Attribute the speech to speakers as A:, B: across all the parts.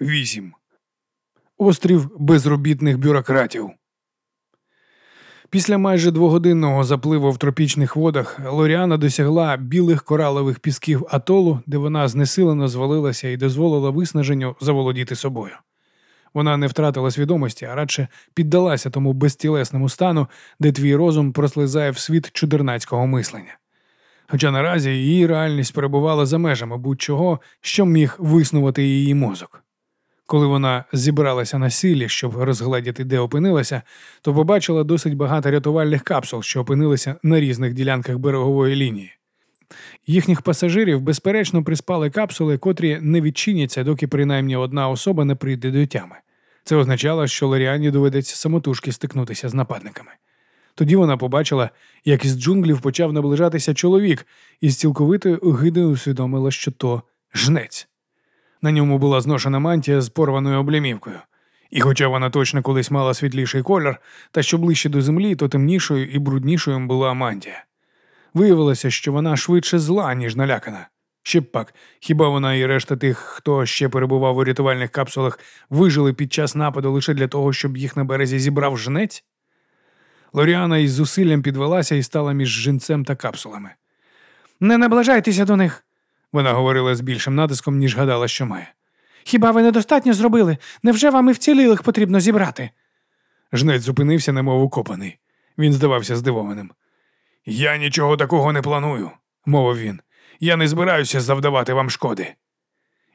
A: 8. Острів безробітних бюрократів. Після майже двогодинного запливу в тропічних водах Лоріана досягла білих коралових пісків атолу, де вона знесилено звалилася і дозволила виснаженню заволодіти собою. Вона не втратила свідомості, а радше піддалася тому безтілесному стану, де твій розум прослизає в світ чудернацького мислення. Хоча наразі її реальність перебувала за межами будь-чого, що міг виснувати її мозок. Коли вона зібралася на сілі, щоб розгледіти, де опинилася, то побачила досить багато рятувальних капсул, що опинилися на різних ділянках берегової лінії. Їхніх пасажирів, безперечно, приспали капсули, котрі не відчиняться, доки принаймні одна особа не прийде до тями. Це означало, що Лоріані доведеться самотужки стикнутися з нападниками. Тоді вона побачила, як із джунглів почав наближатися чоловік, і з цілковитою огидою усвідомила, що то жнець. На ньому була зношена мантія з порваною облямівкою. І хоча вона точно колись мала світліший колір, та що ближче до землі, то темнішою і бруднішою була мантія. Виявилося, що вона швидше зла, ніж налякана. Ще пак, хіба вона і решта тих, хто ще перебував у рятувальних капсулах, вижили під час нападу лише для того, щоб їх на березі зібрав жнець? Лоріана із зусиллям підвелася і стала між жінцем та капсулами. Не наближайтеся до них, вона говорила з більшим натиском, ніж гадала, що має. Хіба ви недостатньо зробили? Невже вам і вцілілих потрібно зібрати? Жнець зупинився, немов укопаний. Він здавався здивованим. Я нічого такого не планую, мовив він. Я не збираюся завдавати вам шкоди.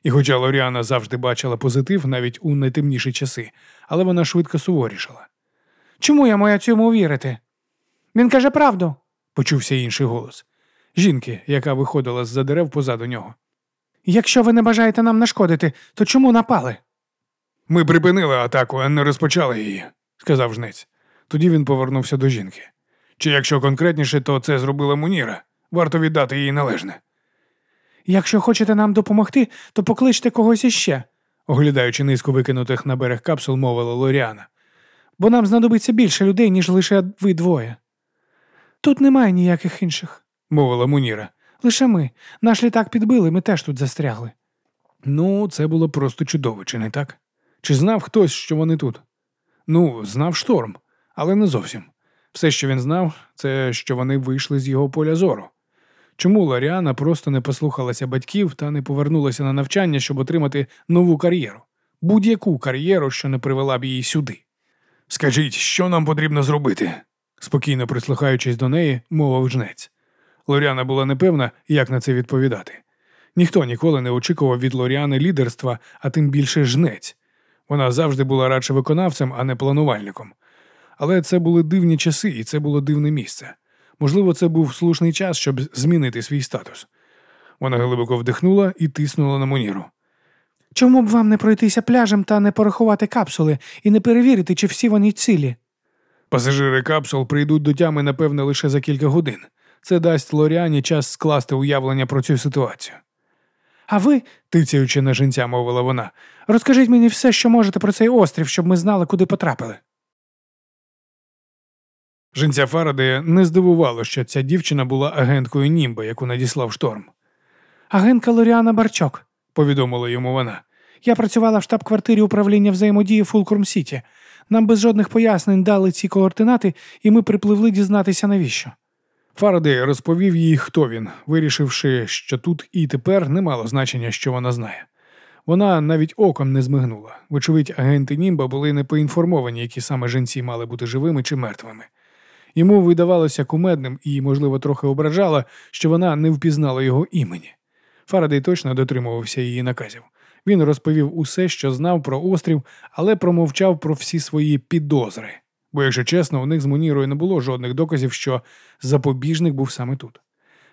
A: І хоча Лоріана завжди бачила позитив навіть у найтемніші часи, але вона швидко суворішала. Чому я маю цьому вірити? Він каже правду, почувся інший голос жінки, яка виходила з-за дерев позаду нього. Якщо ви не бажаєте нам нашкодити, то чому напали? Ми припинили атаку, а не розпочали її, сказав жнець. Тоді він повернувся до жінки. Чи якщо конкретніше, то це зробила Муніра. Варто віддати їй належне. Якщо хочете нам допомогти, то покличте когось іще, оглядаючи низку викинутих на берег капсул, мовила Лоріана. Бо нам знадобиться більше людей, ніж лише ви двоє. Тут немає ніяких інших мовила Муніра. Лише ми. Наш літак підбили, ми теж тут застрягли. Ну, це було просто чудово, чи не так? Чи знав хтось, що вони тут? Ну, знав шторм, але не зовсім. Все, що він знав, це що вони вийшли з його поля зору. Чому Ларіана просто не послухалася батьків та не повернулася на навчання, щоб отримати нову кар'єру, будь-яку кар'єру, що не привела б її сюди? Скажіть, що нам потрібно зробити? спокійно прислухаючись до неї, мовив жнець. Лоріана була непевна, як на це відповідати. Ніхто ніколи не очікував від Лоріани лідерства, а тим більше жнець. Вона завжди була радше виконавцем, а не планувальником. Але це були дивні часи, і це було дивне місце. Можливо, це був слушний час, щоб змінити свій статус. Вона глибоко вдихнула і тиснула на моніру. Чому б вам не пройтися пляжем та не порахувати капсули і не перевірити, чи всі вони цілі? Пасажири капсул прийдуть до тями, напевне, лише за кілька годин. Це дасть Лоріані час скласти уявлення про цю ситуацію. А ви, тицяючи на жінця, мовила вона, розкажіть мені все, що можете про цей острів, щоб ми знали, куди потрапили. Жінця Фарадея не здивувало, що ця дівчина була агенткою Німба, яку надіслав шторм. Агентка Лоріана Барчок, повідомила йому вона. Я працювала в штаб-квартирі управління взаємодії Фулкрум Сіті. Нам без жодних пояснень дали ці координати, і ми припливли дізнатися навіщо. Фарадей розповів їй, хто він, вирішивши, що тут і тепер не мало значення, що вона знає. Вона навіть оком не змигнула. Вочевидь, агенти Німба були не поінформовані, які саме жінці мали бути живими чи мертвими. Йому видавалося кумедним і, можливо, трохи ображала, що вона не впізнала його імені. Фарадей точно дотримувався її наказів. Він розповів усе, що знав про острів, але промовчав про всі свої підозри. Бо, якщо чесно, у них з Мунірою не було жодних доказів, що запобіжник був саме тут.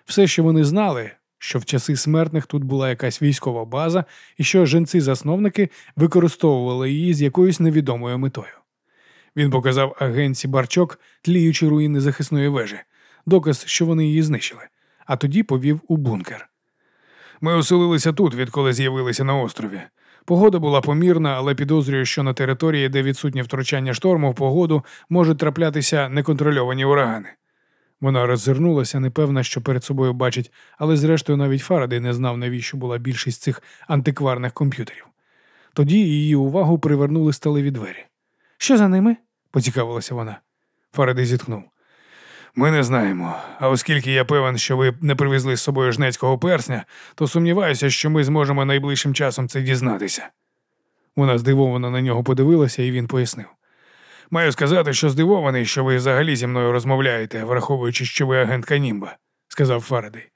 A: Все, що вони знали, що в часи смертних тут була якась військова база, і що жінці-засновники використовували її з якоюсь невідомою метою. Він показав агенці Барчок тліючі руїни захисної вежі, доказ, що вони її знищили, а тоді повів у бункер. Ми оселилися тут, відколи з'явилися на острові. Погода була помірна, але підозрюю, що на території, де відсутнє втручання шторму в погоду, можуть траплятися неконтрольовані урагани. Вона роззирнулася, непевна, що перед собою бачить, але зрештою навіть Фарадей не знав, навіщо була більшість цих антикварних комп'ютерів. Тоді її увагу привернули сталеві двері. Що за ними? поцікавилася вона. Фарадей зітхнув. Ми не знаємо. А оскільки я певен, що ви не привезли з собою жнецького персня, то сумніваюся, що ми зможемо найближчим часом це дізнатися. Вона здивовано на нього подивилася, і він пояснив. Маю сказати, що здивований, що ви взагалі зі мною розмовляєте, враховуючи, що ви агентка Німба, сказав Фарадей.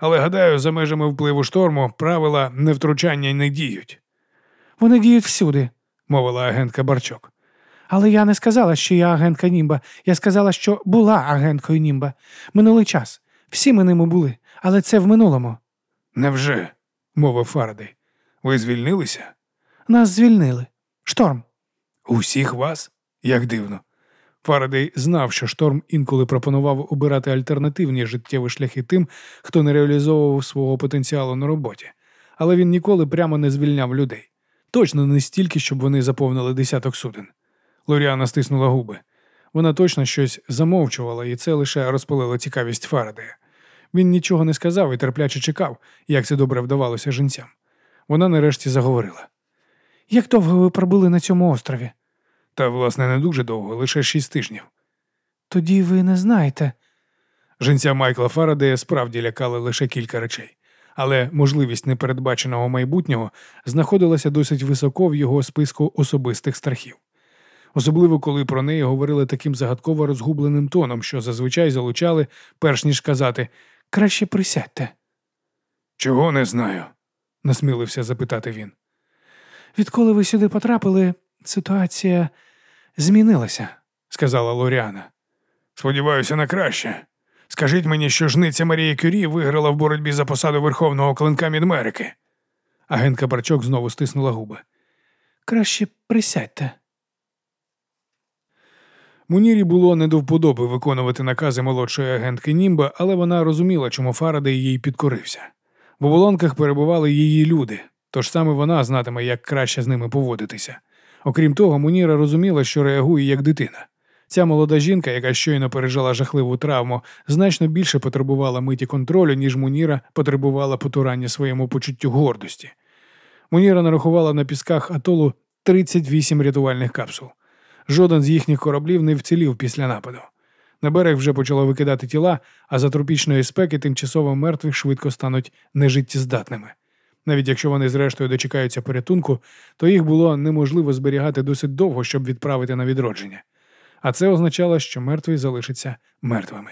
A: Але гадаю, за межами впливу шторму правила невтручання не діють. Вони діють всюди, мовила агентка Барчок. Але я не сказала, що я агентка Німба. Я сказала, що була агенткою Німба. Минулий час. Всі ми ними були, але це в минулому. Невже? мовив Фарадей. Ви звільнилися? Нас звільнили. Шторм. Усіх вас? Як дивно. Фарадей знав, що шторм інколи пропонував обирати альтернативні життєві шляхи тим, хто не реалізовував свого потенціалу на роботі, але він ніколи прямо не звільняв людей. Точно не стільки, щоб вони заповнили десяток суден. Лоріана стиснула губи. Вона точно щось замовчувала, і це лише розпалило цікавість Фарадея. Він нічого не сказав і терпляче чекав, як це добре вдавалося жінцям. Вона нарешті заговорила. Як довго ви пробули на цьому острові? Та, власне, не дуже довго, лише шість тижнів. Тоді ви не знаєте. Жінця Майкла Фарадея справді лякали лише кілька речей, але можливість непередбаченого майбутнього знаходилася досить високо в його списку особистих страхів. Особливо коли про неї говорили таким загадково розгубленим тоном, що зазвичай залучали, перш ніж казати краще присядьте. Чого не знаю? насмілився запитати він. Відколи ви сюди потрапили, ситуація змінилася, сказала Лоріана. Сподіваюся, на краще. Скажіть мені, що жниця Марія Кюрі виграла в боротьбі за посаду Верховного клинка Мідмерики. Агентка Барчок знову стиснула губи. Краще присядьте. Мунірі було не до вподоби виконувати накази молодшої агентки Німба, але вона розуміла, чому Фарадей їй підкорився. В оболонках перебували її люди, тож саме вона знатиме, як краще з ними поводитися. Окрім того, Муніра розуміла, що реагує як дитина. Ця молода жінка, яка щойно пережила жахливу травму, значно більше потребувала миті контролю, ніж Муніра потребувала потурання своєму почуттю гордості. Муніра нарахувала на пісках атолу 38 рятувальних капсул. Жоден з їхніх кораблів не вцілів після нападу. На берег вже почало викидати тіла, а за тропічної спеки тимчасово мертвих швидко стануть нежиттєздатними. Навіть якщо вони зрештою дочекаються порятунку, то їх було неможливо зберігати досить довго, щоб відправити на відродження. А це означало, що мертві залишаться мертвими.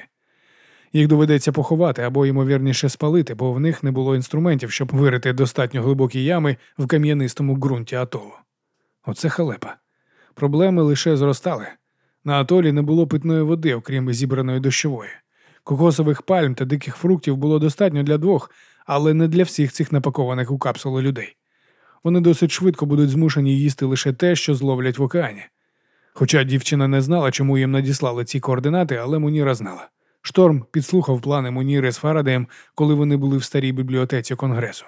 A: Їх доведеться поховати або, ймовірніше, спалити, бо в них не було інструментів, щоб вирити достатньо глибокі ями в кам'янистому ґрунті атолу. Оце халепа. Проблеми лише зростали. На атолі не було питної води, окрім зібраної дощової. Кокосових пальм та диких фруктів було достатньо для двох, але не для всіх цих напакованих у капсули людей. Вони досить швидко будуть змушені їсти лише те, що зловлять в океані. Хоча дівчина не знала, чому їм надіслали ці координати, але Муніра знала. Шторм підслухав плани Муніри з Фарадеєм, коли вони були в старій бібліотеці Конгресу.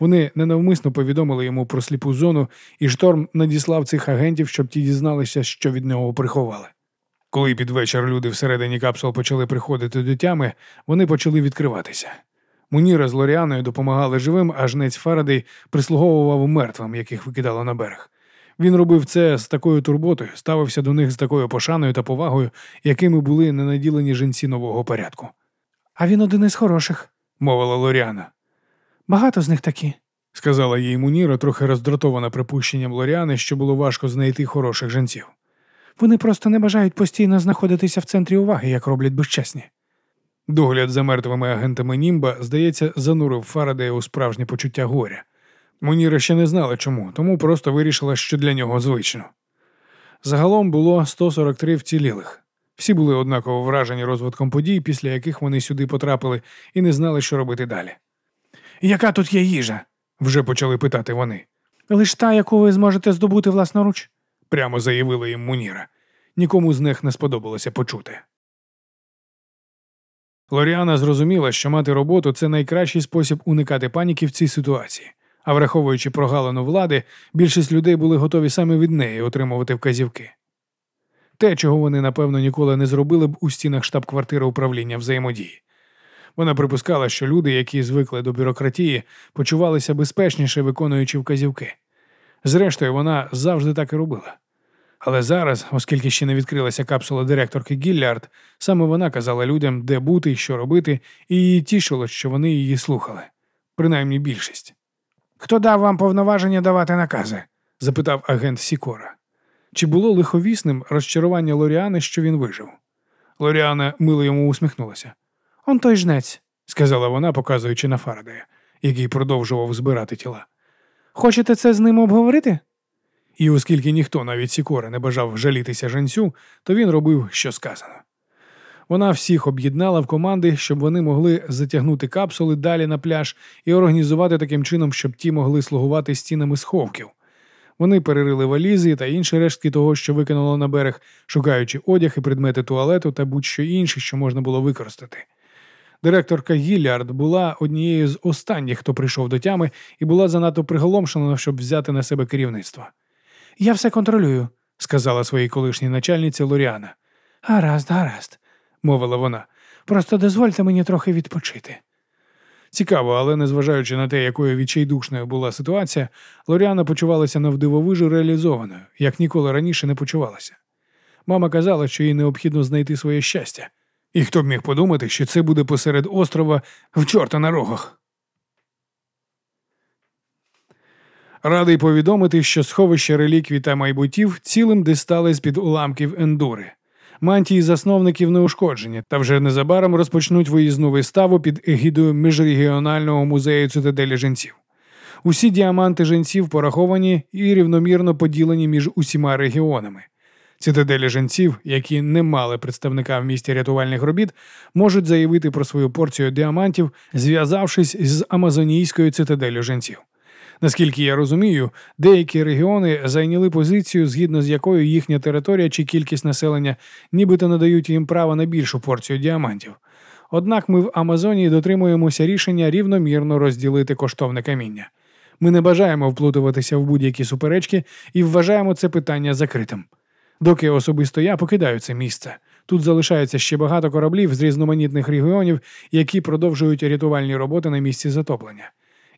A: Вони ненавмисно повідомили йому про сліпу зону, і шторм надіслав цих агентів, щоб ті дізналися, що від нього приховали. Коли під вечір люди всередині капсул почали приходити до тями, вони почали відкриватися. Муніра з Лоріаною допомагали живим, а жнець Фарадей прислуговував мертвим, яких викидало на берег. Він робив це з такою турботою, ставився до них з такою пошаною та повагою, якими були ненаділені жінці нового порядку. А він один із хороших, мовила Лоріана. Багато з них такі, сказала їй Муніра, трохи роздратована припущенням Лоріани, що було важко знайти хороших жінців. Вони просто не бажають постійно знаходитися в центрі уваги, як роблять безчесні. Догляд за мертвими агентами Німба, здається, занурив Фарадея у справжнє почуття горя. Муніра ще не знала чому, тому просто вирішила, що для нього звично. Загалом було 143 вцілілих. Всі були однаково вражені розвитком подій, після яких вони сюди потрапили, і не знали, що робити далі. Яка тут є їжа? вже почали питати вони. Лиш та, яку ви зможете здобути власноруч, прямо заявила їм Муніра. Нікому з них не сподобалося почути. Лоріана зрозуміла, що мати роботу це найкращий спосіб уникати паніки в цій ситуації. А враховуючи прогалину влади, більшість людей були готові саме від неї отримувати вказівки. Те, чого вони, напевно, ніколи не зробили б у стінах штаб-квартири управління взаємодії. Вона припускала, що люди, які звикли до бюрократії, почувалися безпечніше, виконуючи вказівки. Зрештою, вона завжди так і робила. Але зараз, оскільки ще не відкрилася капсула директорки Гіллярд, саме вона казала людям, де бути і що робити, і її тішило, що вони її слухали, принаймні більшість. Хто дав вам повноваження давати накази? запитав агент Сікора. Чи було лиховісним розчарування Лоріани, що він вижив? Лоріана мило йому усміхнулася. Он той жнець, сказала вона, показуючи на Фарадея, який продовжував збирати тіла. Хочете це з ним обговорити? І оскільки ніхто навіть Сікора не бажав жалітися женцю, то він робив, що сказано. Вона всіх об'єднала в команди, щоб вони могли затягнути капсули далі на пляж і організувати таким чином, щоб ті могли слугувати стінами сховків. Вони перерили валізи та інші рештки того, що викинуло на берег, шукаючи одяг і предмети туалету та будь-що інше, що можна було використати. Директорка Гіллярд була однією з останніх, хто прийшов до тями, і була занадто приголомшена, щоб взяти на себе керівництво. Я все контролюю, сказала своїй колишній начальниці Лоріана. Гаразд, гаразд, мовила вона. Просто дозвольте мені трохи відпочити. Цікаво, але незважаючи на те, якою відчайдушною була ситуація, Лоріана почувалася навдивовижу реалізованою, як ніколи раніше не почувалася. Мама казала, що їй необхідно знайти своє щастя. І хто б міг подумати, що це буде посеред острова в чорта на рогах. Радий повідомити, що сховище реліквій та майбутів цілим дистали з-під уламків ендури. Мантії засновників не ушкоджені, та вже незабаром розпочнуть виїзну виставу під егідою міжрегіонального музею цитаделі жінців. Усі діаманти жінців пораховані і рівномірно поділені між усіма регіонами. Цитаделі жінців, які не мали представника в місті рятувальних робіт, можуть заявити про свою порцію діамантів, зв'язавшись з Амазонійською цитаделю жінців. Наскільки я розумію, деякі регіони зайняли позицію, згідно з якою їхня територія чи кількість населення нібито надають їм право на більшу порцію діамантів. Однак ми в Амазонії дотримуємося рішення рівномірно розділити коштовне каміння. Ми не бажаємо вплутуватися в будь-які суперечки і вважаємо це питання закритим. Доки особисто я покидаю це місце. Тут залишається ще багато кораблів з різноманітних регіонів, які продовжують рятувальні роботи на місці затоплення.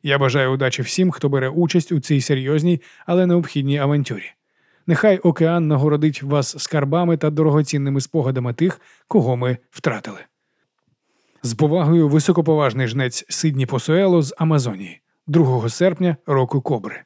A: Я бажаю удачі всім, хто бере участь у цій серйозній, але необхідній авантюрі. Нехай океан нагородить вас скарбами та дорогоцінними спогадами тих, кого ми втратили. З повагою високоповажний жнець Сидні Посуело з Амазонії 2 серпня року Кобри.